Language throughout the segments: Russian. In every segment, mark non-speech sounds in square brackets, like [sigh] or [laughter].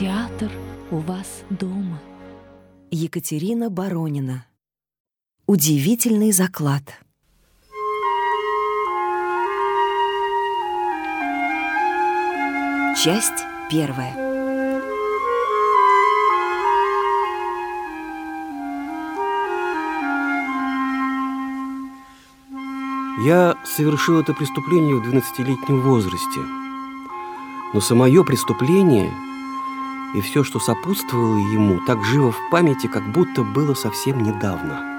театр у вас дома. Екатерина Баронина. Удивительный заклад. Часть первая. Я совершил это преступление в 12-летнем возрасте. Но самое преступление и все, что сопутствовало ему, так живо в памяти, как будто было совсем недавно.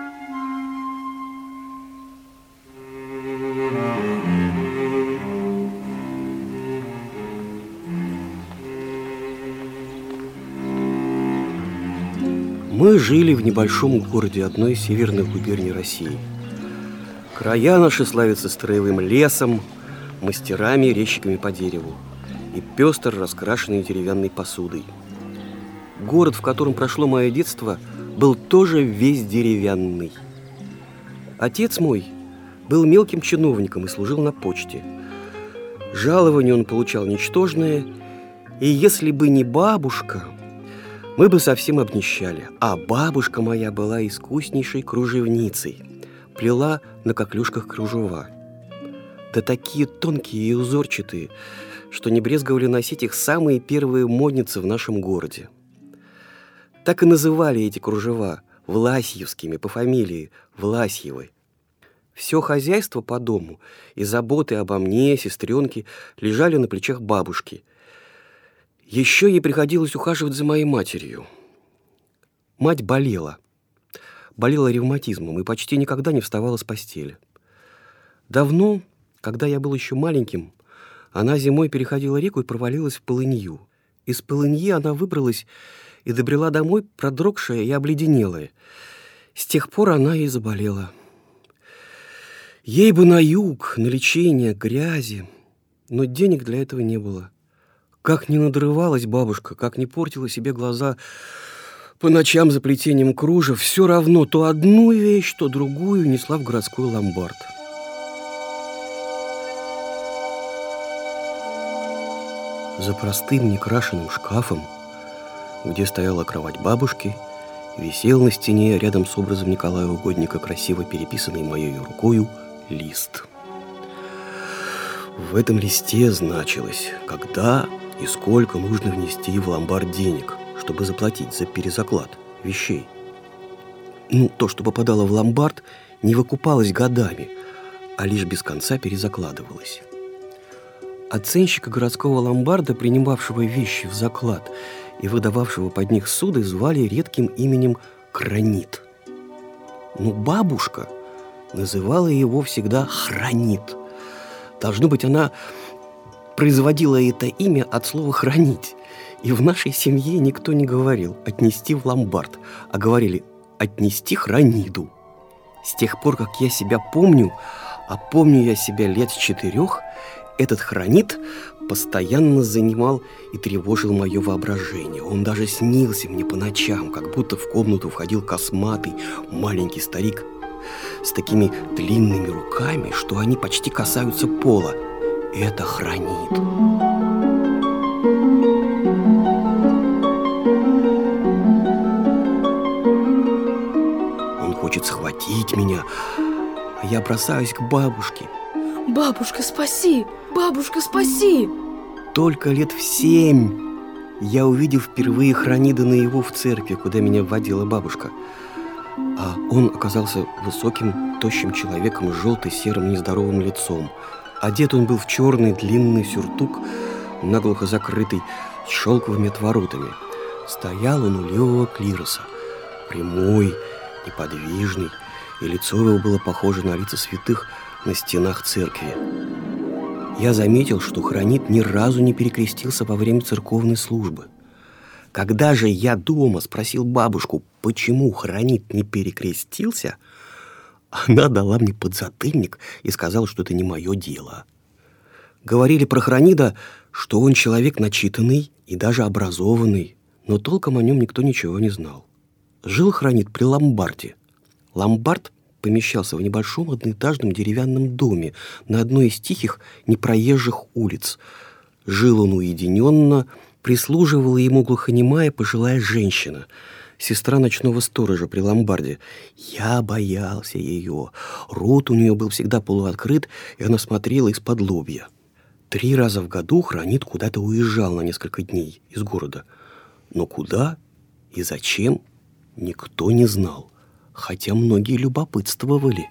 Мы жили в небольшом городе одной из северных губерний России – Края наши славятся строевым лесом, мастерами, резчиками по дереву и пестр раскрашенной деревянной посудой. Город, в котором прошло мое детство, был тоже весь деревянный. Отец мой был мелким чиновником и служил на почте. Жалование он получал ничтожное, и если бы не бабушка, мы бы совсем обнищали. А бабушка моя была искуснейшей кружевницей – плела на коклюшках кружева. Да такие тонкие и узорчатые, что не брезговали носить их самые первые модницы в нашем городе. Так и называли эти кружева Власьевскими по фамилии Власьевой. Все хозяйство по дому и заботы обо мне, сестренке, лежали на плечах бабушки. Еще ей приходилось ухаживать за моей матерью. Мать болела – болела ревматизмом и почти никогда не вставала с постели. Давно, когда я был еще маленьким, она зимой переходила реку и провалилась в полынью. Из полыньи она выбралась и добрела домой, продрогшая и обледенелая. С тех пор она и заболела. Ей бы на юг, на лечение, грязи, но денег для этого не было. Как не надрывалась бабушка, как не портила себе глаза по ночам за плетением кружев все равно то одну вещь, то другую несла в городской ломбард. За простым некрашенным шкафом, где стояла кровать бабушки, висел на стене рядом с образом Николая Угодника, красиво переписанный моей рукою, лист. В этом листе значилось, когда и сколько нужно внести в ломбард денег – чтобы заплатить за перезаклад вещей. Ну, то, что попадало в ломбард, не выкупалось годами, а лишь без конца перезакладывалось. Оценщика городского ломбарда, принимавшего вещи в заклад и выдававшего под них суды, звали редким именем Кранит. Но бабушка называла его всегда Хранит. Должно быть, она производила это имя от слова «хранить». И в нашей семье никто не говорил «отнести в ломбард», а говорили «отнести храниду». С тех пор, как я себя помню, а помню я себя лет четырех, этот хранит постоянно занимал и тревожил мое воображение. Он даже снился мне по ночам, как будто в комнату входил косматый маленький старик с такими длинными руками, что они почти касаются пола. Это хранит. хочет схватить меня, а я бросаюсь к бабушке. Бабушка, спаси! Бабушка, спаси! Только лет в семь я увидел впервые Хранида наяву в церкви, куда меня вводила бабушка. А он оказался высоким, тощим человеком с желто-серым нездоровым лицом. Одет он был в черный длинный сюртук, наглухо закрытый, с шелковыми отворотами. Стоял он у левого клироса, прямой, неподвижный, и лицо его было похоже на лица святых на стенах церкви. Я заметил, что хранит ни разу не перекрестился во время церковной службы. Когда же я дома спросил бабушку, почему хранит не перекрестился, она дала мне подзатыльник и сказала, что это не мое дело. Говорили про Хранида, что он человек начитанный и даже образованный, но толком о нем никто ничего не знал. Жил хранит при ломбарде. Ломбард помещался в небольшом одноэтажном деревянном доме на одной из тихих непроезжих улиц. Жил он уединенно, прислуживала ему глухонемая пожилая женщина, сестра ночного сторожа при ломбарде. Я боялся ее. Рот у нее был всегда полуоткрыт, и она смотрела из-под лобья. Три раза в году хранит куда-то уезжал на несколько дней из города. Но куда и зачем никто не знал, хотя многие любопытствовали.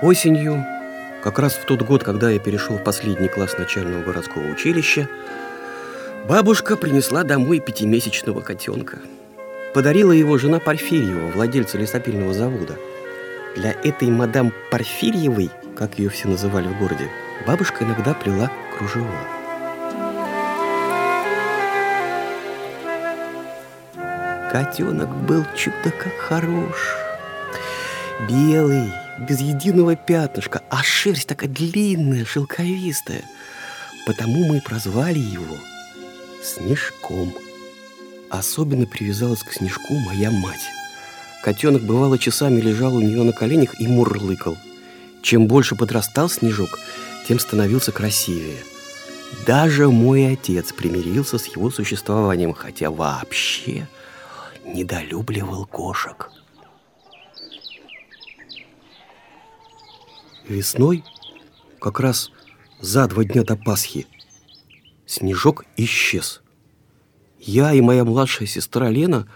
Осенью, как раз в тот год, когда я перешел в последний класс начального городского училища, бабушка принесла домой пятимесячного котенка. Подарила его жена Порфирьева, владельца лесопильного завода. Для этой мадам Порфирьевой, как ее все называли в городе, бабушка иногда плела кружева. Котенок был чудо как хорош. Белый, без единого пятнышка, а шерсть такая длинная, шелковистая. Потому мы и прозвали его Снежком. Особенно привязалась к Снежку моя мать. Котенок бывало часами лежал у нее на коленях и мурлыкал. Чем больше подрастал Снежок, тем становился красивее. Даже мой отец примирился с его существованием, хотя вообще недолюбливал кошек. Весной, как раз за два дня до Пасхи, снежок исчез. Я и моя младшая сестра Лена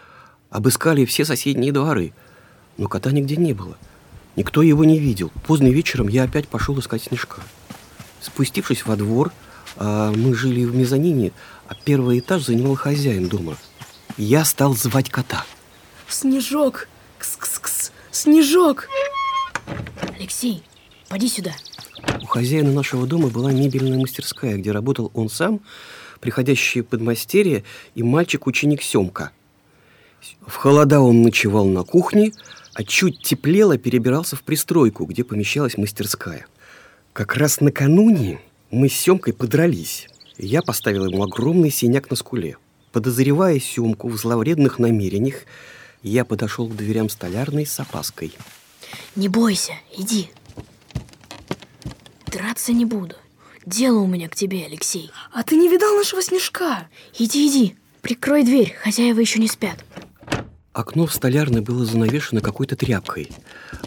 обыскали все соседние дворы, но кота нигде не было. Никто его не видел. Поздно вечером я опять пошел искать снежка. Спустившись во двор, а мы жили в мезонине, а первый этаж занимал хозяин дома. Я стал звать кота. Снежок! Кс-кс-кс! Снежок! Алексей, поди сюда. У хозяина нашего дома была мебельная мастерская, где работал он сам, приходящие подмастерья и мальчик-ученик Семка. В холода он ночевал на кухне, а чуть теплело перебирался в пристройку, где помещалась мастерская. Как раз накануне мы с Семкой подрались. Я поставил ему огромный синяк на скуле. Подозревая Семку в зловредных намерениях, я подошел к дверям столярной с опаской. Не бойся, иди. Драться не буду. Дело у меня к тебе, Алексей. А ты не видал нашего Снежка? Иди, иди. Прикрой дверь, хозяева еще не спят. Окно в столярной было занавешено какой-то тряпкой,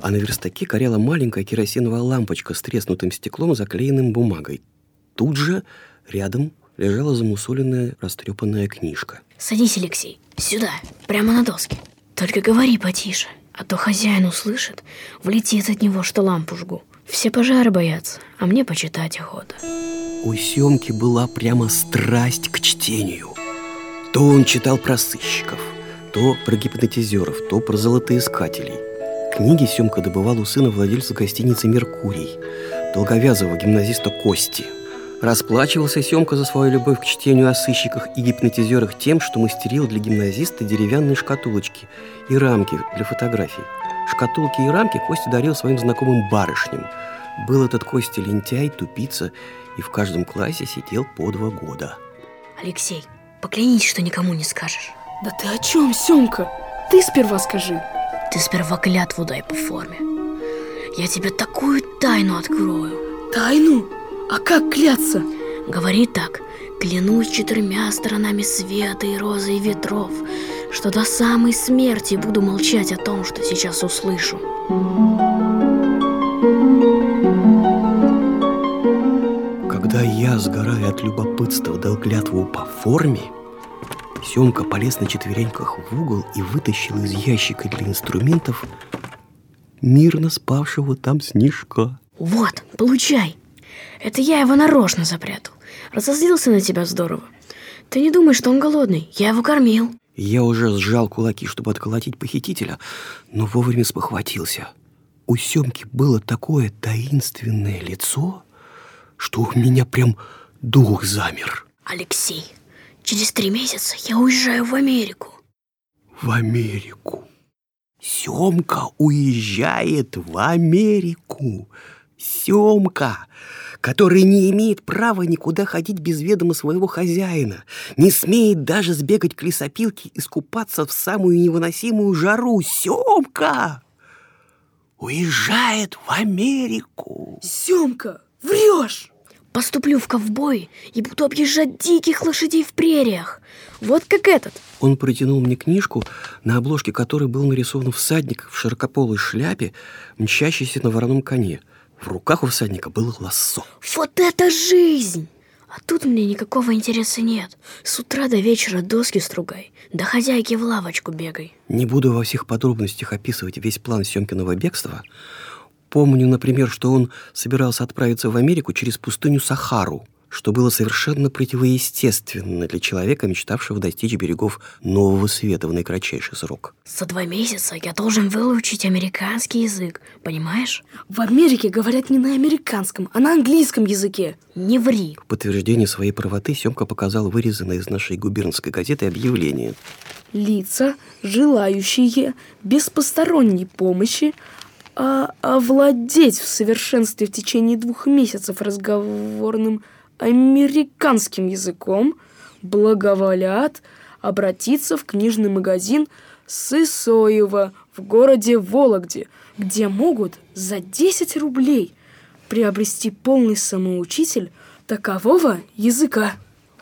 а на верстаке горела маленькая керосиновая лампочка с треснутым стеклом, заклеенным бумагой. Тут же рядом лежала замусоленная растрепанная книжка. Садись, Алексей, сюда, прямо на доске. Только говори потише, а то хозяин услышит, влетит от него, что лампу жгу. Все пожары боятся, а мне почитать охота. У Семки была прямо страсть к чтению. То он читал про сыщиков, то про гипнотизеров, то про золотоискателей. Книги Семка добывал у сына владельца гостиницы «Меркурий», долговязого гимназиста Кости. Расплачивался Семка за свою любовь к чтению о сыщиках и гипнотизерах тем, что мастерил для гимназиста деревянные шкатулочки и рамки для фотографий. Шкатулки и рамки Костя дарил своим знакомым барышням. Был этот Костя лентяй, тупица, и в каждом классе сидел по два года. Алексей, поклянись, что никому не скажешь. Да ты о чем, Семка? Ты сперва скажи. Ты сперва клятву дай по форме. Я тебе такую тайну открою. Тайну? А как кляться? Говори так. Клянусь четырьмя сторонами света и розы и ветров, что до самой смерти буду молчать о том, что сейчас услышу. Когда я, сгорая от любопытства, дал клятву по форме, Семка полез на четвереньках в угол и вытащил из ящика для инструментов мирно спавшего там снежка. Вот, получай. Это я его нарочно запрятал. Разозлился на тебя здорово. Ты не думай, что он голодный. Я его кормил. Я уже сжал кулаки, чтобы отколотить похитителя, но вовремя спохватился. У Семки было такое таинственное лицо, что у меня прям дух замер. Алексей, через три месяца я уезжаю в Америку. В Америку. Семка уезжает в Америку. Семка, который не имеет права никуда ходить без ведома своего хозяина, не смеет даже сбегать к лесопилке и скупаться в самую невыносимую жару. Семка! уезжает в Америку. Семка, врешь! Поступлю в ковбой и буду объезжать диких лошадей в прериях. Вот как этот. Он протянул мне книжку, на обложке которой был нарисован всадник в широкополой шляпе, мчащийся на вороном коне. В руках у всадника было лассо. Вот это жизнь! А тут мне никакого интереса нет. С утра до вечера доски стругай, до хозяйки в лавочку бегай. Не буду во всех подробностях описывать весь план Семкиного бегства. Помню, например, что он собирался отправиться в Америку через пустыню Сахару, что было совершенно противоестественно для человека, мечтавшего достичь берегов Нового Света в наикратчайший срок. За два месяца я должен выучить американский язык, понимаешь? В Америке говорят не на американском, а на английском языке. Не ври. В подтверждение своей правоты Семка показал вырезанное из нашей губернской газеты объявление. Лица, желающие без посторонней помощи а овладеть в совершенстве в течение двух месяцев разговорным американским языком, благоволят обратиться в книжный магазин Сысоева в городе Вологде, где могут за 10 рублей приобрести полный самоучитель такового языка.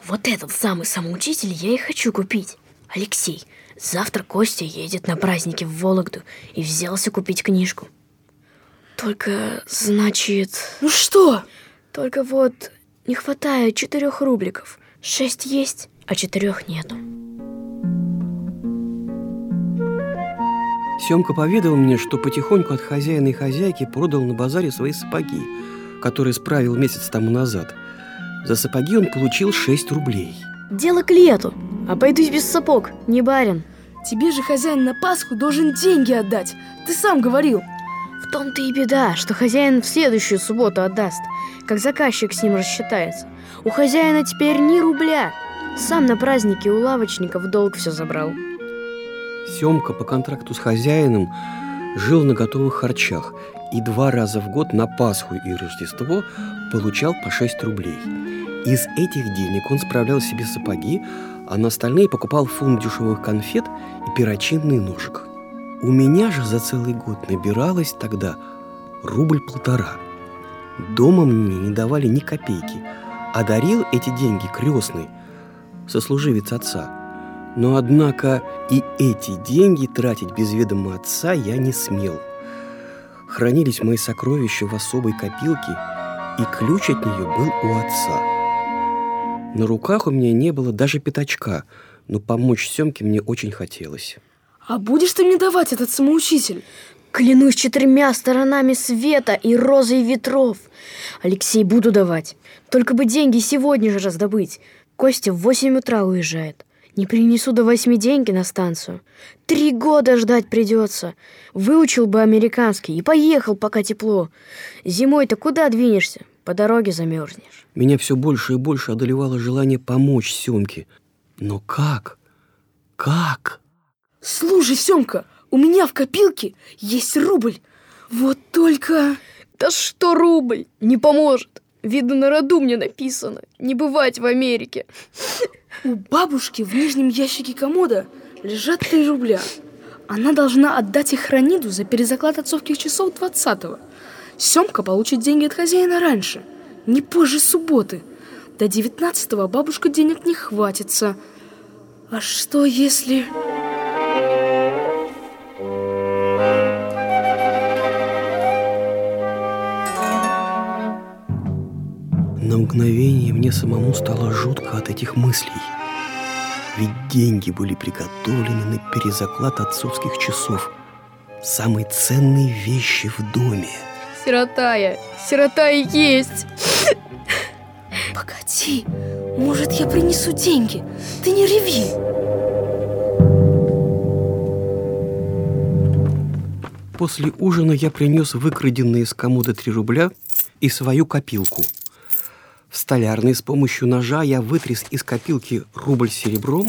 Вот этот самый самоучитель я и хочу купить. Алексей, завтра Костя едет на праздники в Вологду и взялся купить книжку. Только, значит... Ну что? Только вот не хватает четырех рубликов. Шесть есть, а четырех нету. Семка поведал мне, что потихоньку от хозяина и хозяйки продал на базаре свои сапоги, которые справил месяц тому назад. За сапоги он получил 6 рублей. Дело к лету. Обойдусь без сапог, не барин. Тебе же хозяин на Пасху должен деньги отдать. Ты сам говорил. В том-то и беда, что хозяин в следующую субботу отдаст, как заказчик с ним рассчитается. У хозяина теперь ни рубля. Сам на празднике у лавочника в долг все забрал. Семка по контракту с хозяином жил на готовых харчах и два раза в год на Пасху и Рождество получал по 6 рублей. Из этих денег он справлял себе сапоги, а на остальные покупал фунт дешевых конфет и перочинный ножик. У меня же за целый год набиралось тогда рубль-полтора. Дома мне не давали ни копейки, а дарил эти деньги крестный, сослуживец отца. Но, однако, и эти деньги тратить без ведома отца я не смел. Хранились мои сокровища в особой копилке, и ключ от нее был у отца. На руках у меня не было даже пятачка, но помочь Семке мне очень хотелось. А будешь ты мне давать этот самоучитель? Клянусь четырьмя сторонами света и розой ветров. Алексей, буду давать. Только бы деньги сегодня же раздобыть. Костя в восемь утра уезжает. Не принесу до восьми деньги на станцию. Три года ждать придется. Выучил бы американский и поехал, пока тепло. Зимой-то куда двинешься? По дороге замерзнешь. Меня все больше и больше одолевало желание помочь Семке. Но как? Как? Слушай, Семка, у меня в копилке есть рубль. Вот только... Да что рубль? Не поможет. Видно, на роду мне написано. Не бывать в Америке. У бабушки в нижнем ящике комода лежат три рубля. Она должна отдать их Храниду за перезаклад отцовских часов 20-го. Семка получит деньги от хозяина раньше, не позже субботы. До 19-го бабушка денег не хватится. А что если... мгновение мне самому стало жутко от этих мыслей. Ведь деньги были приготовлены на перезаклад отцовских часов. Самые ценные вещи в доме. Сирота я, сирота и есть. Погоди, может, я принесу деньги? Ты не реви. После ужина я принес выкраденные из комода три рубля и свою копилку. В столярной с помощью ножа я вытряс из копилки рубль серебром,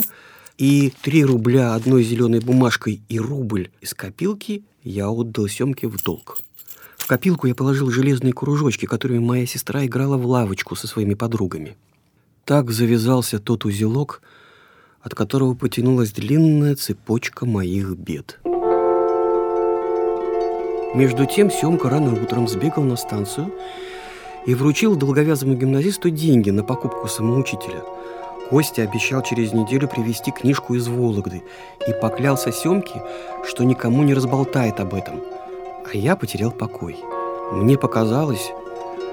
и три рубля одной зеленой бумажкой и рубль из копилки я отдал Семке в долг. В копилку я положил железные кружочки, которыми моя сестра играла в лавочку со своими подругами. Так завязался тот узелок, от которого потянулась длинная цепочка моих бед. Между тем Семка рано утром сбегал на станцию и вручил долговязому гимназисту деньги на покупку самоучителя. Костя обещал через неделю привезти книжку из Вологды и поклялся Семке, что никому не разболтает об этом. А я потерял покой. Мне показалось,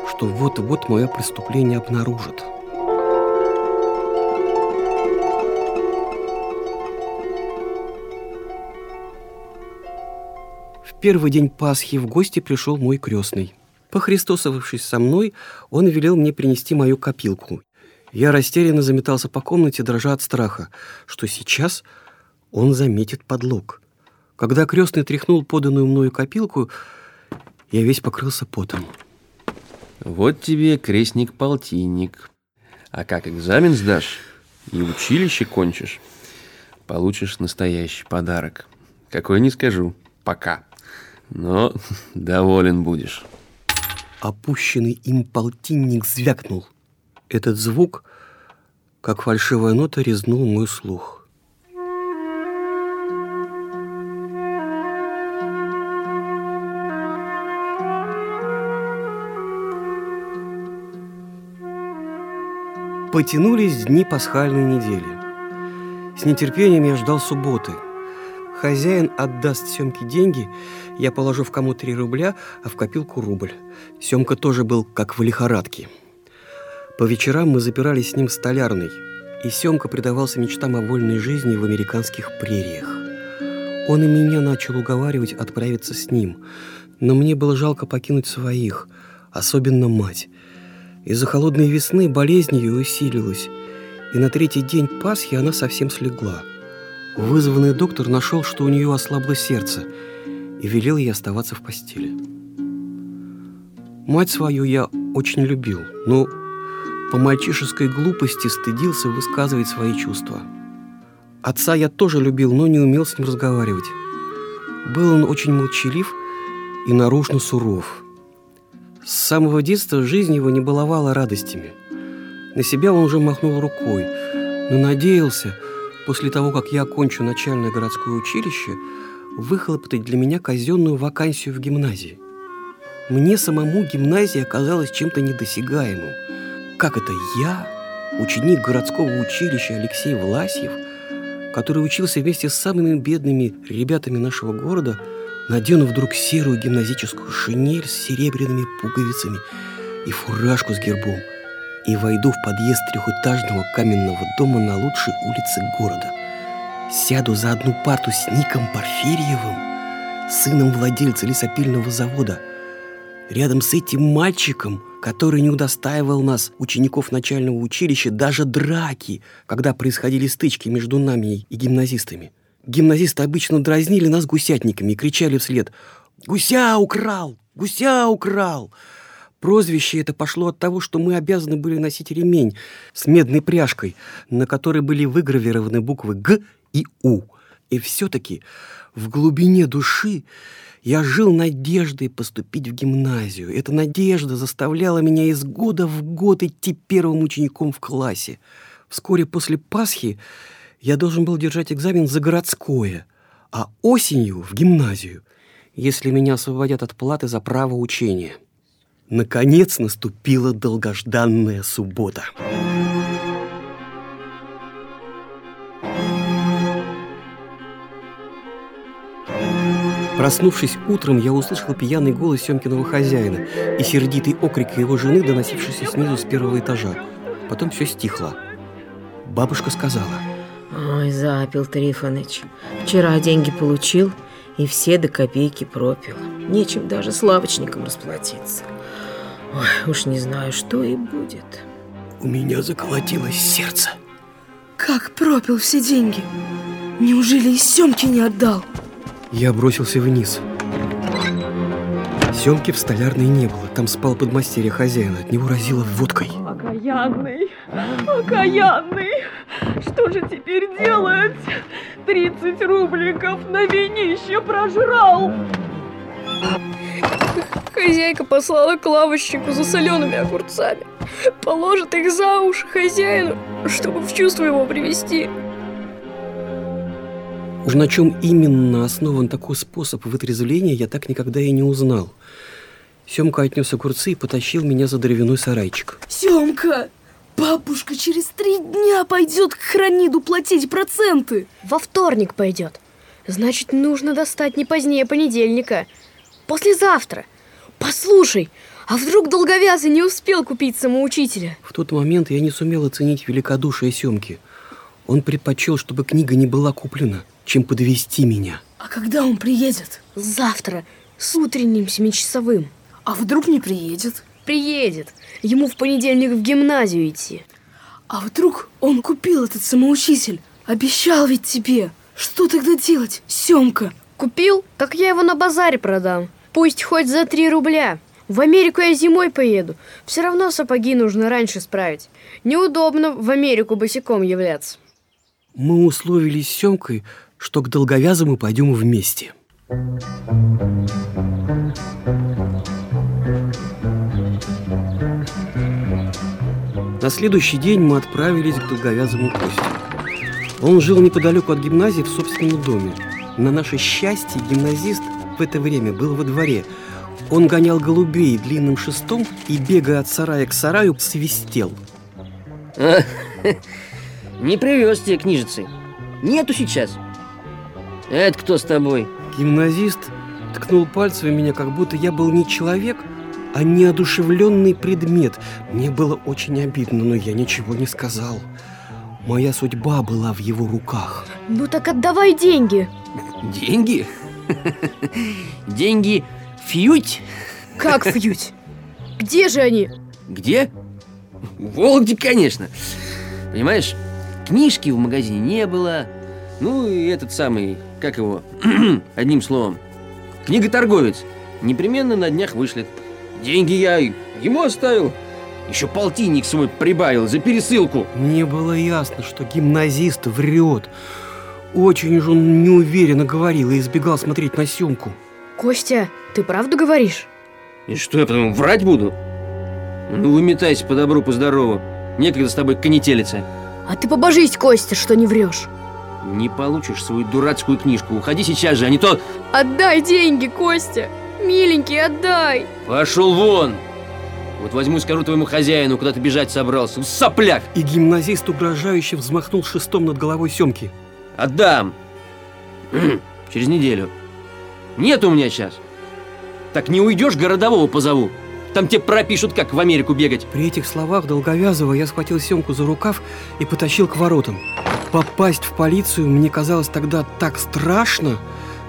что вот-вот мое преступление обнаружат. В первый день Пасхи в гости пришел мой крестный. Похристосовавшись со мной, он велел мне принести мою копилку. Я растерянно заметался по комнате, дрожа от страха, что сейчас он заметит подлог. Когда крестный тряхнул поданную мною копилку, я весь покрылся потом. Вот тебе крестник-полтинник. А как экзамен сдашь и училище кончишь, получишь настоящий подарок. Какой не скажу, пока. Но [laughs] доволен будешь. Опущенный им полтинник звякнул. Этот звук, как фальшивая нота, резнул мой слух. Потянулись дни пасхальной недели. С нетерпением я ждал субботы. Хозяин отдаст Семке деньги, я положу в кому три рубля, а в копилку рубль. Семка тоже был как в лихорадке. По вечерам мы запирались с ним в столярной, и Семка предавался мечтам о вольной жизни в американских прериях. Он и меня начал уговаривать отправиться с ним, но мне было жалко покинуть своих, особенно мать. Из-за холодной весны болезнь ее усилилась, и на третий день Пасхи она совсем слегла. Вызванный доктор нашел, что у нее ослабло сердце, и велел ей оставаться в постели. Мать свою я очень любил, но по мальчишеской глупости стыдился высказывать свои чувства. Отца я тоже любил, но не умел с ним разговаривать. Был он очень молчалив и наружно суров. С самого детства жизнь его не баловала радостями. На себя он уже махнул рукой, но надеялся, после того, как я окончу начальное городское училище, выхлопотать для меня казенную вакансию в гимназии. Мне самому гимназия оказалась чем-то недосягаемым – как это я, ученик городского училища Алексей Власьев, который учился вместе с самыми бедными ребятами нашего города, надену вдруг серую гимназическую шинель с серебряными пуговицами и фуражку с гербом и войду в подъезд трехэтажного каменного дома на лучшей улице города. Сяду за одну парту с Ником Порфирьевым, сыном владельца лесопильного завода. Рядом с этим мальчиком – который не удостаивал нас, учеников начального училища, даже драки, когда происходили стычки между нами и гимназистами. Гимназисты обычно дразнили нас гусятниками и кричали вслед «Гуся украл! Гуся украл!» Прозвище это пошло от того, что мы обязаны были носить ремень с медной пряжкой, на которой были выгравированы буквы «Г» и «У». И все-таки в глубине души я жил надеждой поступить в гимназию. Эта надежда заставляла меня из года в год идти первым учеником в классе. Вскоре после Пасхи я должен был держать экзамен за городское, а осенью в гимназию, если меня освободят от платы за право учения. Наконец наступила долгожданная суббота. Проснувшись утром, я услышал пьяный голос Семкиного хозяина и сердитый окрик его жены, доносившийся снизу с первого этажа. Потом все стихло. Бабушка сказала. Ой, запил Трифоныч. Вчера деньги получил и все до копейки пропил. Нечем даже с лавочником расплатиться. Ой, уж не знаю, что и будет. У меня заколотилось сердце. Как пропил все деньги? Неужели и Семки не отдал? Я бросился вниз. Семки в столярной не было. Там спал подмастерье хозяина. От него разило водкой. Окаянный, окаянный. Что же теперь делать? Тридцать рубликов на винище прожрал. Хозяйка послала к лавочнику за солеными огурцами. Положит их за уши хозяину, чтобы в чувство его привести. Уж на чем именно основан такой способ вытрезвления, я так никогда и не узнал. Семка отнес огурцы и потащил меня за дровяной сарайчик. Семка, бабушка через три дня пойдет к храниду платить проценты. Во вторник пойдет. Значит, нужно достать не позднее понедельника. Послезавтра. Послушай, а вдруг долговязый не успел купить самоучителя? В тот момент я не сумел оценить великодушие Семки. Он предпочел, чтобы книга не была куплена, чем подвести меня. А когда он приедет? Завтра, с утренним семичасовым. А вдруг не приедет? Приедет. Ему в понедельник в гимназию идти. А вдруг он купил этот самоучитель? Обещал ведь тебе. Что тогда делать, Семка? Купил? Так я его на базаре продам. Пусть хоть за три рубля. В Америку я зимой поеду. Все равно сапоги нужно раньше справить. Неудобно в Америку босиком являться. Мы условились с Семкой, что к долговязому пойдем вместе. На следующий день мы отправились к долговязому Косте. Он жил неподалеку от гимназии в собственном доме. На наше счастье гимназист в это время был во дворе. Он гонял голубей длинным шестом и, бегая от сарая к сараю, свистел. А, [laughs] Не привез тебе книжицы. Нету сейчас. Это кто с тобой? Гимназист ткнул пальцем в меня, как будто я был не человек, а неодушевленный предмет. Мне было очень обидно, но я ничего не сказал. Моя судьба была в его руках. Ну так отдавай деньги. Деньги? Деньги фьють? Как фьють? Где же они? Где? В Вологде, конечно. Понимаешь, книжки в магазине не было. Ну и этот самый, как его, [clears throat] одним словом, книготорговец непременно на днях вышлет. Деньги я ему оставил. Еще полтинник свой прибавил за пересылку. Мне было ясно, что гимназист врет. Очень уж он неуверенно говорил и избегал смотреть на съемку. Костя, ты правду говоришь? И что я потом врать буду? Ну, выметайся по добру, по здорову. Некогда с тобой конетелиться. А ты побожись, Костя, что не врешь. Не получишь свою дурацкую книжку. Уходи сейчас же, а не то... Отдай деньги, Костя. Миленький, отдай. Пошел вон! Вот возьму и скажу твоему хозяину, куда ты бежать собрался. Сопляк! И гимназист угрожающе взмахнул шестом над головой Семки. Отдам! [clears throat] Через неделю. Нет у меня сейчас. Так не уйдешь, городового позову. Там тебе пропишут, как в Америку бегать. При этих словах Долговязова я схватил Семку за рукав и потащил к воротам. Попасть в полицию мне казалось тогда так страшно,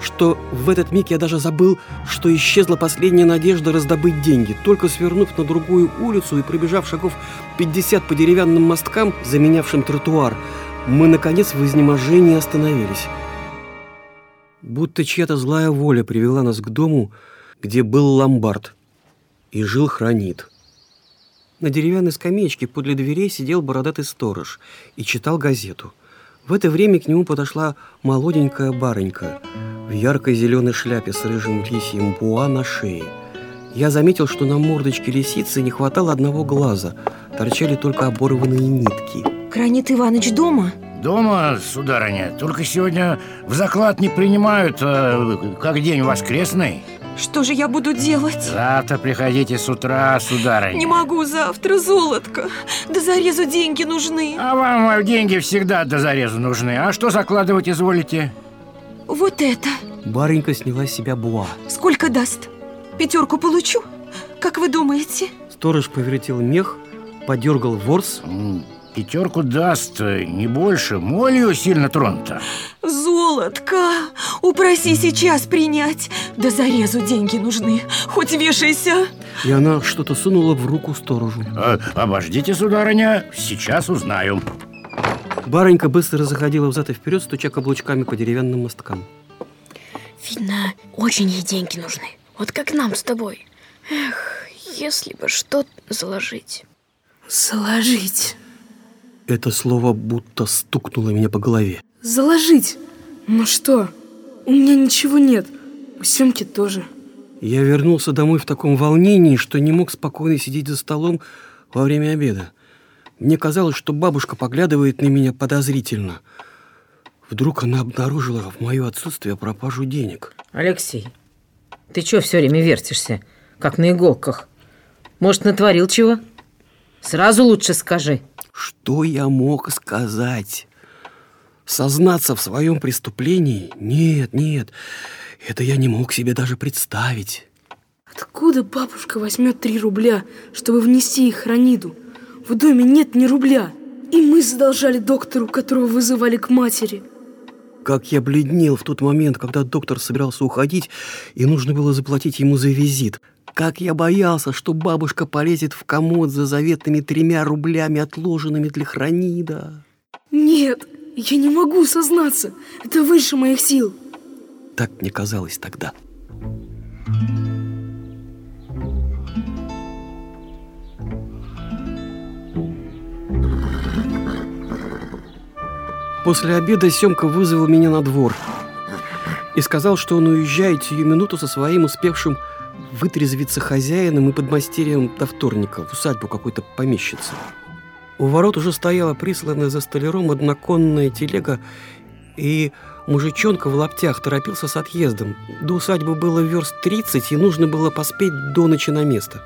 что в этот миг я даже забыл, что исчезла последняя надежда раздобыть деньги. Только свернув на другую улицу и пробежав шагов 50 по деревянным мосткам, заменявшим тротуар, мы, наконец, в изнеможении остановились. Будто чья-то злая воля привела нас к дому, где был ломбард, и жил хранит. На деревянной скамеечке подле дверей сидел бородатый сторож и читал газету. В это время к нему подошла молоденькая барынька в яркой зеленой шляпе с рыжим лисьим буа на шее. Я заметил, что на мордочке лисицы не хватало одного глаза, торчали только оборванные нитки. Хранит Иваныч дома? Дома, сударыня, только сегодня в заклад не принимают, а, как день воскресный. Что же я буду делать? Завтра приходите с утра, сударыня. Не могу завтра, золотко. До зарезу деньги нужны. А вам а, деньги всегда до зарезу нужны. А что закладывать изволите? Вот это. Барынька сняла с себя буа. Сколько даст? Пятерку получу? Как вы думаете? Сторож повертел мех, подергал ворс. Пятерку даст, э, не больше. Молью сильно тронута. Золотко, упроси сейчас принять. До зарезу деньги нужны. Хоть вешайся. И она что-то сунула в руку сторожу. А, обождите, сударыня, сейчас узнаю. Барынька быстро заходила взад и вперед, стуча каблучками по деревянным мосткам. Видно, очень ей деньги нужны. Вот как нам с тобой. Эх, если бы что заложить. Заложить. Это слово будто стукнуло меня по голове. Заложить. Ну что? У меня ничего нет. У Семки тоже. Я вернулся домой в таком волнении, что не мог спокойно сидеть за столом во время обеда. Мне казалось, что бабушка поглядывает на меня подозрительно. Вдруг она обнаружила в мое отсутствие пропажу денег. Алексей, ты что все время вертишься, как на иголках? Может, натворил чего? Сразу лучше скажи. Что я мог сказать? Сознаться в своем преступлении? Нет, нет, это я не мог себе даже представить. Откуда бабушка возьмет три рубля, чтобы внести их Раниду? В доме нет ни рубля. И мы задолжали доктору, которого вызывали к матери. Как я бледнел в тот момент, когда доктор собирался уходить, и нужно было заплатить ему за визит. Как я боялся, что бабушка полезет в комод за заветными тремя рублями, отложенными для хранида. Нет, я не могу сознаться. Это выше моих сил. Так мне казалось тогда. После обеда Семка вызвал меня на двор и сказал, что он уезжает сию минуту со своим успевшим вытрезвиться хозяином и подмастерьем до вторника в усадьбу какой-то помещицы. У ворот уже стояла присланная за столяром одноконная телега, и мужичонка в лаптях торопился с отъездом. До усадьбы было верст 30, и нужно было поспеть до ночи на место.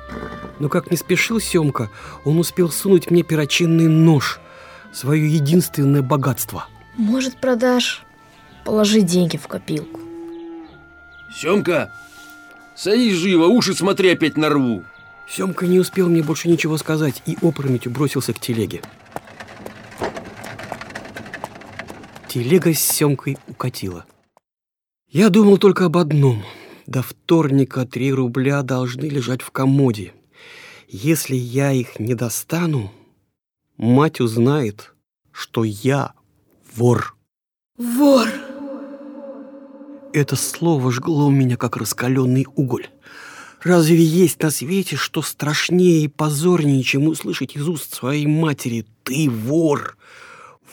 Но как не спешил Семка, он успел сунуть мне перочинный нож, свое единственное богатство. Может, продашь? Положи деньги в копилку. Семка, садись живо, уши смотри, опять нарву. Семка не успел мне больше ничего сказать и опрометью бросился к телеге. Телега с Семкой укатила. Я думал только об одном. До вторника три рубля должны лежать в комоде. Если я их не достану, мать узнает, что я вор. Вор! Это слово жгло меня, как раскаленный уголь. Разве есть на свете что страшнее и позорнее, чем услышать из уст своей матери «Ты вор!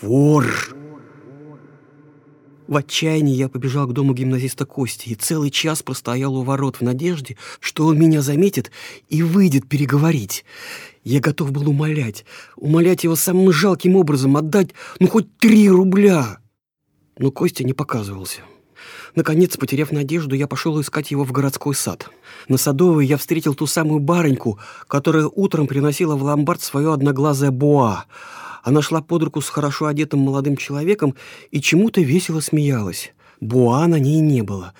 Вор!» В отчаянии я побежал к дому гимназиста Кости и целый час простоял у ворот в надежде, что он меня заметит и выйдет переговорить. Я готов был умолять, умолять его самым жалким образом отдать, ну, хоть три рубля. Но Костя не показывался. Наконец, потеряв надежду, я пошел искать его в городской сад. На Садовой я встретил ту самую барыньку, которая утром приносила в ломбард свое одноглазое боа. Она шла под руку с хорошо одетым молодым человеком и чему-то весело смеялась. Боа на ней не было.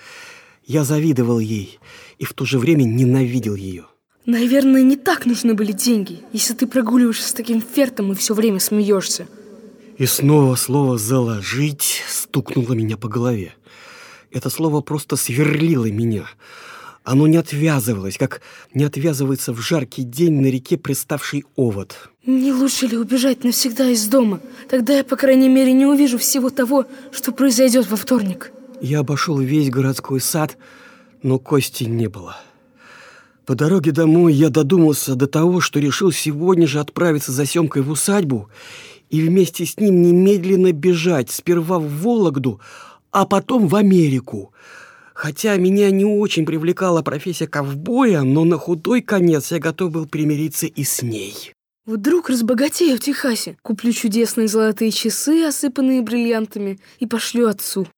Я завидовал ей и в то же время ненавидел ее. Наверное, не так нужны были деньги, если ты прогуливаешься с таким фертом и все время смеешься. И снова слово «заложить» стукнуло меня по голове. Это слово просто сверлило меня. Оно не отвязывалось, как не отвязывается в жаркий день на реке приставший овод. Не лучше ли убежать навсегда из дома? Тогда я, по крайней мере, не увижу всего того, что произойдет во вторник. Я обошел весь городской сад, но Кости не было. По дороге домой я додумался до того, что решил сегодня же отправиться за Семкой в усадьбу и вместе с ним немедленно бежать сперва в Вологду, а потом в Америку. Хотя меня не очень привлекала профессия ковбоя, но на худой конец я готов был примириться и с ней. Вдруг разбогатею в Техасе, куплю чудесные золотые часы, осыпанные бриллиантами, и пошлю отцу.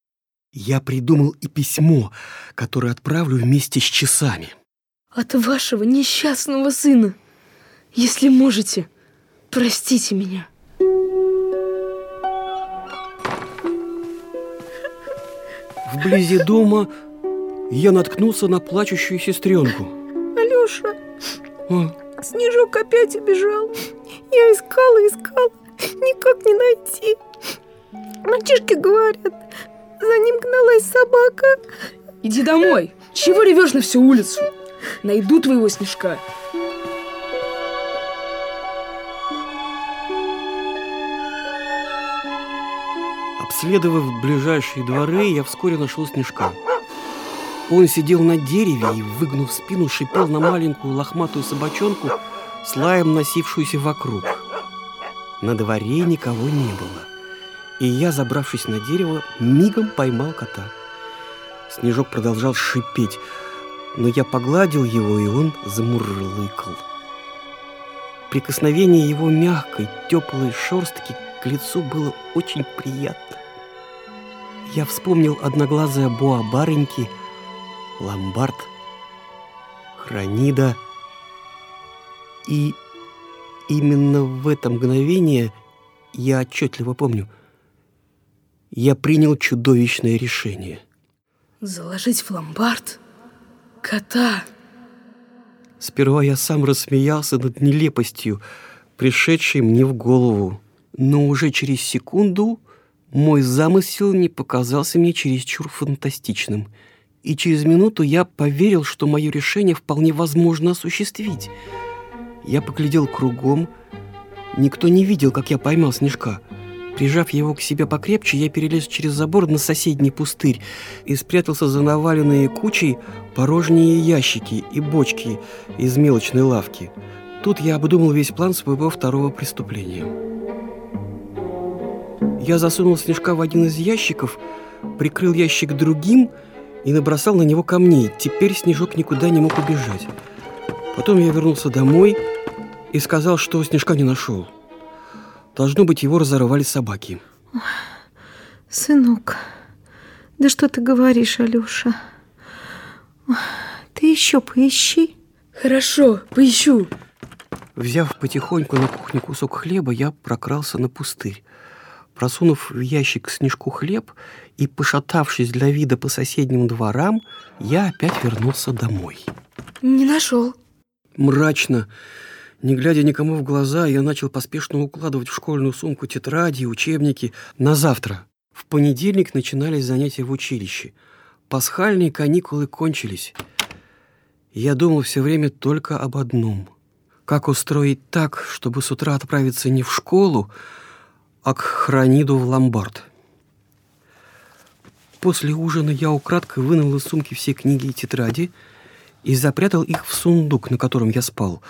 Я придумал и письмо, которое отправлю вместе с часами. От вашего несчастного сына. Если можете, простите меня. Вблизи дома я наткнулся на плачущую сестренку. Алёша, А, Снежок опять убежал. Я искала, искала, никак не найти. Мальчишки говорят, за ним гналась собака. Иди домой. Чего ревешь на всю улицу? Найду твоего снежка. Обследовав ближайшие дворы, я вскоре нашел снежка. Он сидел на дереве и, выгнув спину, шипел на маленькую лохматую собачонку, с лаем носившуюся вокруг. На дворе никого не было, и я, забравшись на дерево, мигом поймал кота. Снежок продолжал шипеть, но я погладил его, и он замурлыкал. Прикосновение его мягкой, теплой шерстки к лицу было очень приятно. Я вспомнил одноглазая боа барыньки, ломбард, хранида. И именно в это мгновение я отчетливо помню, я принял чудовищное решение. Заложить в ломбард кота. Сперва я сам рассмеялся над нелепостью, пришедшей мне в голову. Но уже через секунду мой замысел не показался мне чересчур фантастичным. И через минуту я поверил, что мое решение вполне возможно осуществить. Я поглядел кругом. Никто не видел, как я поймал снежка. Прижав его к себе покрепче, я перелез через забор на соседний пустырь и спрятался за наваленные кучей порожние ящики и бочки из мелочной лавки. Тут я обдумал весь план своего второго преступления. Я засунул снежка в один из ящиков, прикрыл ящик другим и набросал на него камней. Теперь снежок никуда не мог убежать. Потом я вернулся домой и сказал, что снежка не нашел. Должно быть, его разорвали собаки. Сынок, да что ты говоришь, Алёша? Ты еще поищи. Хорошо, поищу. Взяв потихоньку на кухне кусок хлеба, я прокрался на пустырь. Просунув в ящик снежку хлеб и пошатавшись для вида по соседним дворам, я опять вернулся домой. Не нашел. Мрачно, не глядя никому в глаза, я начал поспешно укладывать в школьную сумку тетради и учебники на завтра. В понедельник начинались занятия в училище. Пасхальные каникулы кончились. Я думал все время только об одном. Как устроить так, чтобы с утра отправиться не в школу, а к храниду в ломбард. После ужина я украдкой вынул из сумки все книги и тетради и запрятал их в сундук, на котором я спал.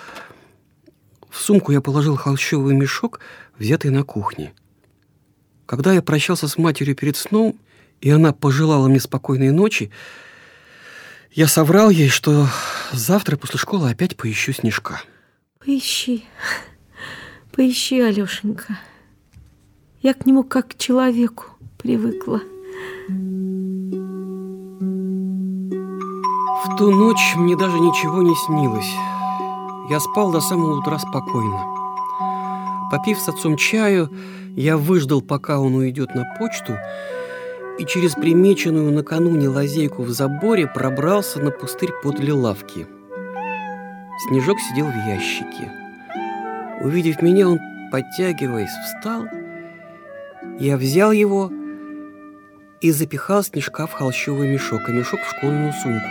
В сумку я положил холщовый мешок, взятый на кухне. Когда я прощался с матерью перед сном, и она пожелала мне спокойной ночи, я соврал ей, что завтра после школы опять поищу снежка. Поищи, поищи, Алешенька. Я к нему как к человеку привыкла. В ту ночь мне даже ничего не снилось. Я спал до самого утра спокойно. Попив с отцом чаю, я выждал, пока он уйдет на почту, и через примеченную накануне лазейку в заборе пробрался на пустырь подле лавки. Снежок сидел в ящике. Увидев меня, он, подтягиваясь, встал – я взял его и запихал снежка в холщовый мешок, а мешок в школьную сумку,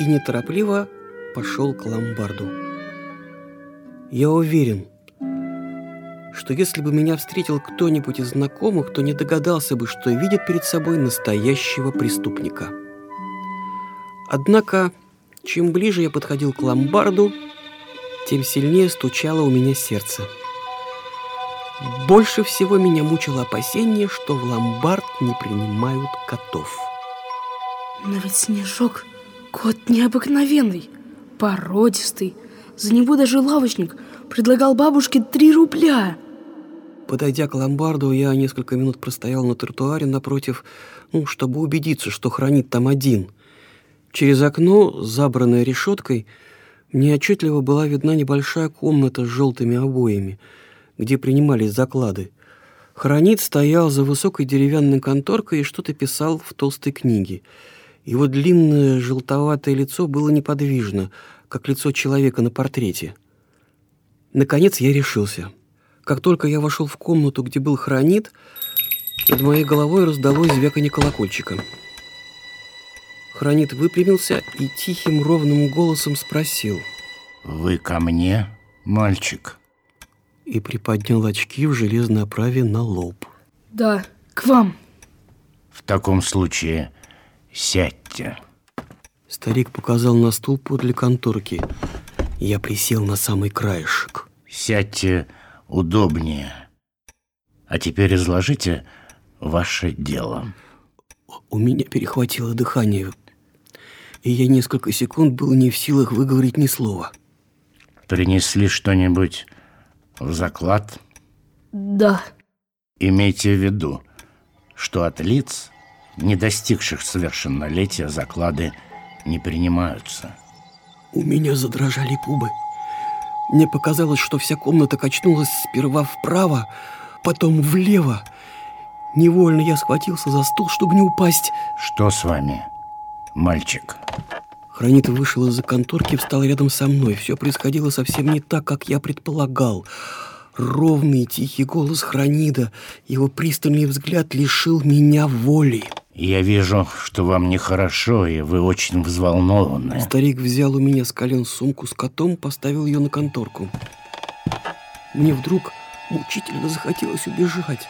и неторопливо пошел к ломбарду. Я уверен, что если бы меня встретил кто-нибудь из знакомых, то не догадался бы, что видит перед собой настоящего преступника. Однако, чем ближе я подходил к ломбарду, тем сильнее стучало у меня сердце – больше всего меня мучило опасение, что в ломбард не принимают котов. Но ведь Снежок кот необыкновенный, породистый. За него даже лавочник предлагал бабушке три рубля. Подойдя к ломбарду, я несколько минут простоял на тротуаре напротив, ну, чтобы убедиться, что хранит там один. Через окно, забранное решеткой, мне отчетливо была видна небольшая комната с желтыми обоями – где принимались заклады. Хранит стоял за высокой деревянной конторкой и что-то писал в толстой книге. Его длинное желтоватое лицо было неподвижно, как лицо человека на портрете. Наконец я решился. Как только я вошел в комнату, где был хранит, над моей головой раздалось звяканье колокольчика. Хранит выпрямился и тихим ровным голосом спросил. «Вы ко мне, мальчик?» и приподнял очки в железной оправе на лоб. Да, к вам. В таком случае сядьте. Старик показал на стул подле конторки. Я присел на самый краешек. Сядьте удобнее. А теперь изложите ваше дело. У меня перехватило дыхание, и я несколько секунд был не в силах выговорить ни слова. Принесли что-нибудь в заклад? Да. Имейте в виду, что от лиц, не достигших совершеннолетия заклады не принимаются. У меня задрожали губы. Мне показалось, что вся комната качнулась сперва вправо, потом влево. Невольно я схватился за стул, чтобы не упасть. Что с вами, мальчик? Хранит вышел из-за конторки и встал рядом со мной. Все происходило совсем не так, как я предполагал. Ровный тихий голос Хранида, его пристальный взгляд лишил меня воли. Я вижу, что вам нехорошо, и вы очень взволнованы. Старик взял у меня с колен сумку с котом, поставил ее на конторку. Мне вдруг мучительно захотелось убежать.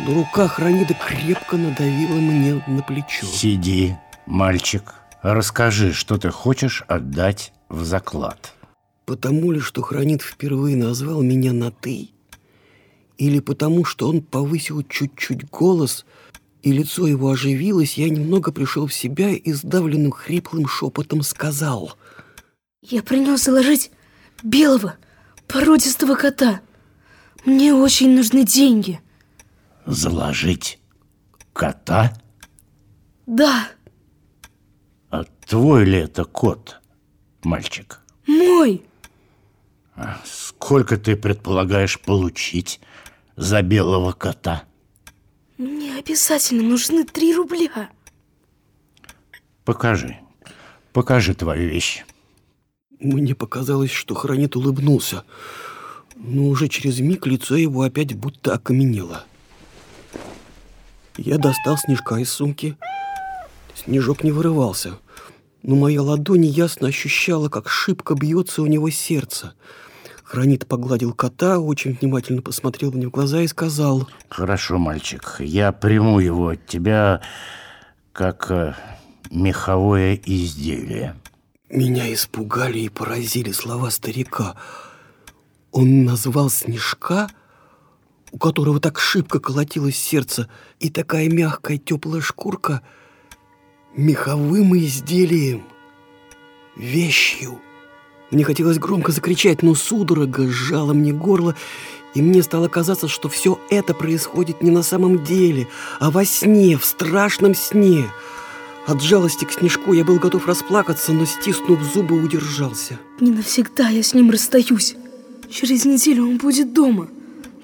Но рука Хранида крепко надавила мне на плечо. Сиди, мальчик. Расскажи, что ты хочешь отдать в заклад. Потому ли, что Хранит впервые назвал меня на «ты»? Или потому, что он повысил чуть-чуть голос, и лицо его оживилось, я немного пришел в себя и сдавленным хриплым шепотом сказал. «Я принес заложить белого, породистого кота. Мне очень нужны деньги». Заложить кота? Да. А твой ли это кот, мальчик? Мой. А сколько ты предполагаешь получить за белого кота? Мне обязательно нужны три рубля. Покажи. Покажи твою вещь. Мне показалось, что Хранит улыбнулся, но уже через миг лицо его опять будто окаменело. Я достал снежка из сумки. Снежок не вырывался, но моя ладонь ясно ощущала, как шибко бьется у него сердце. Хранит погладил кота, очень внимательно посмотрел мне в глаза и сказал... Хорошо, мальчик, я приму его от тебя как э, меховое изделие. Меня испугали и поразили слова старика. Он назвал снежка, у которого так шибко колотилось сердце, и такая мягкая теплая шкурка, меховым изделием, вещью. Мне хотелось громко закричать, но судорога сжала мне горло, и мне стало казаться, что все это происходит не на самом деле, а во сне, в страшном сне. От жалости к Снежку я был готов расплакаться, но, стиснув зубы, удержался. Не навсегда я с ним расстаюсь. Через неделю он будет дома.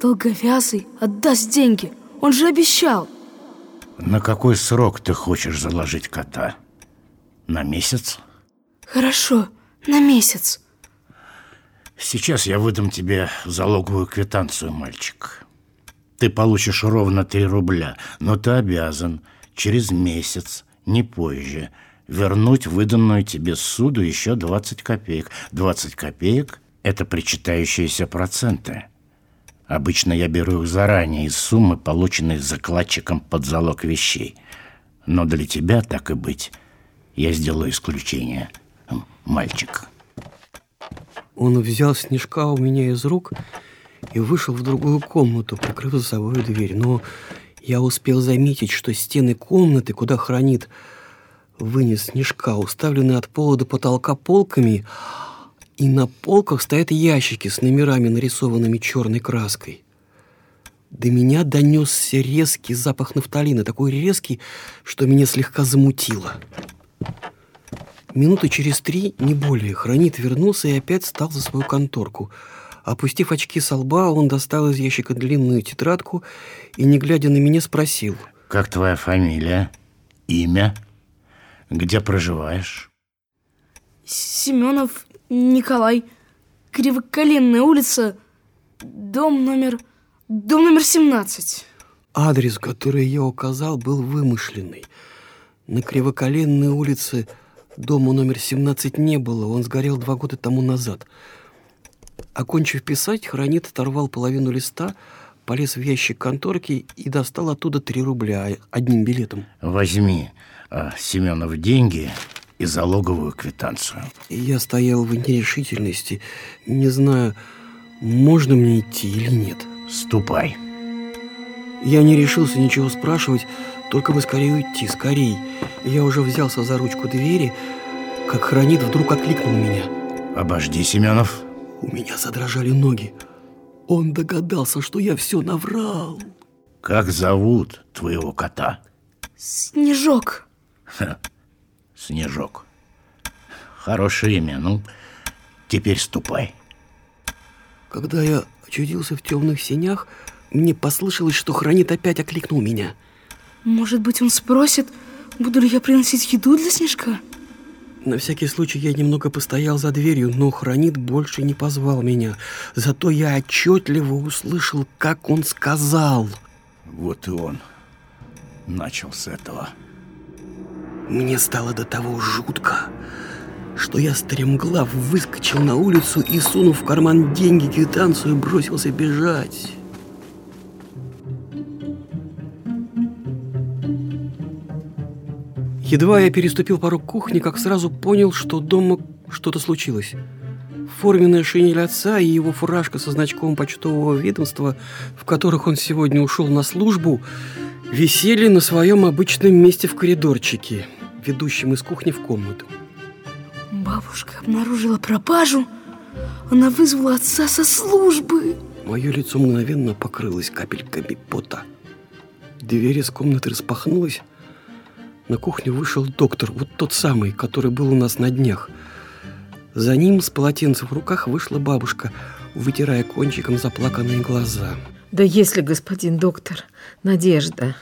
Долговязый, отдаст деньги. Он же обещал. На какой срок ты хочешь заложить кота? На месяц? Хорошо, на месяц. Сейчас я выдам тебе залоговую квитанцию, мальчик. Ты получишь ровно 3 рубля, но ты обязан через месяц, не позже, вернуть выданную тебе суду еще 20 копеек. 20 копеек – это причитающиеся проценты. Обычно я беру их заранее из суммы, полученной закладчиком под залог вещей. Но для тебя, так и быть, я сделаю исключение, мальчик. Он взял снежка у меня из рук и вышел в другую комнату, прикрыв за собой дверь. Но я успел заметить, что стены комнаты, куда хранит вынес снежка, уставлены от пола до потолка полками, и на полках стоят ящики с номерами, нарисованными черной краской. До меня донесся резкий запах нафталина, такой резкий, что меня слегка замутило. Минуты через три, не более, хранит вернулся и опять стал за свою конторку. Опустив очки со лба, он достал из ящика длинную тетрадку и, не глядя на меня, спросил. «Как твоя фамилия? Имя? Где проживаешь?» Семенов Николай. Кривоколенная улица, дом номер... Дом номер 17. Адрес, который я указал, был вымышленный. На Кривоколенной улице дома номер 17 не было, он сгорел два года тому назад. Окончив писать, Хранит оторвал половину листа, полез в ящик конторки и достал оттуда три рубля одним билетом. Возьми, а, Семенов, деньги и залоговую квитанцию. Я стоял в нерешительности, не знаю, можно мне идти или нет. Ступай. Я не решился ничего спрашивать, только бы скорее уйти, скорей. Я уже взялся за ручку двери, как хранит вдруг окликнул меня. Обожди, Семенов. У меня задрожали ноги. Он догадался, что я все наврал. Как зовут твоего кота? Снежок. Ха, Снежок. Хорошее имя. Ну, теперь ступай. Когда я очутился в темных сенях, мне послышалось, что хранит опять окликнул меня. Может быть, он спросит, буду ли я приносить еду для Снежка? На всякий случай я немного постоял за дверью, но хранит больше не позвал меня. Зато я отчетливо услышал, как он сказал. Вот и он начал с этого. Мне стало до того жутко, что я стремглав выскочил на улицу и, сунув в карман деньги, квитанцию, бросился бежать. Едва я переступил порог кухни, как сразу понял, что дома что-то случилось. Форменная шинель отца и его фуражка со значком почтового ведомства, в которых он сегодня ушел на службу, висели на своем обычном месте в коридорчике, ведущем из кухни в комнату. Бабушка обнаружила пропажу. Она вызвала отца со службы. Мое лицо мгновенно покрылось капельками пота. Дверь из комнаты распахнулась. На кухню вышел доктор, вот тот самый, который был у нас на днях. За ним с полотенцем в руках вышла бабушка, вытирая кончиком заплаканные глаза. Да если, господин доктор, надежда.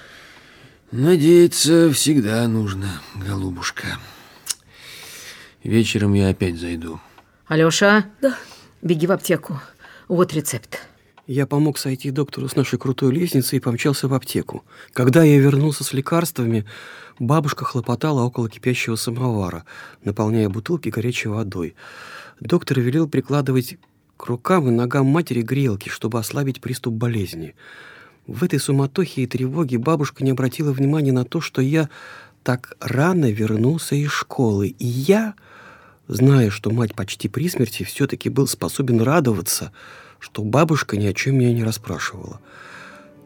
Надеяться всегда нужно, голубушка. Вечером я опять зайду. Алёша? Да. Беги в аптеку. Вот рецепт. Я помог сойти доктору с нашей крутой лестницы и помчался в аптеку. Когда я вернулся с лекарствами, бабушка хлопотала около кипящего самовара, наполняя бутылки горячей водой. Доктор велел прикладывать к рукам и ногам матери грелки, чтобы ослабить приступ болезни. В этой суматохе и тревоге бабушка не обратила внимания на то, что я так рано вернулся из школы, и я, зная, что мать почти при смерти, все-таки был способен радоваться – что бабушка ни о чем меня не расспрашивала.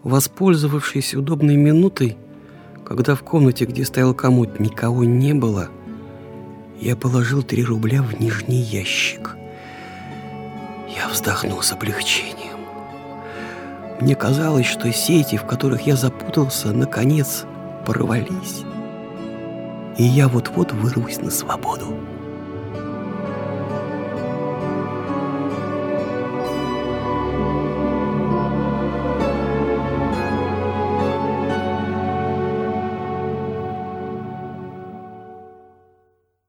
Воспользовавшись удобной минутой, когда в комнате, где стоял комод, никого не было, я положил три рубля в нижний ящик. Я вздохнул с облегчением. Мне казалось, что сети, в которых я запутался, наконец порвались, и я вот-вот вырвусь на свободу.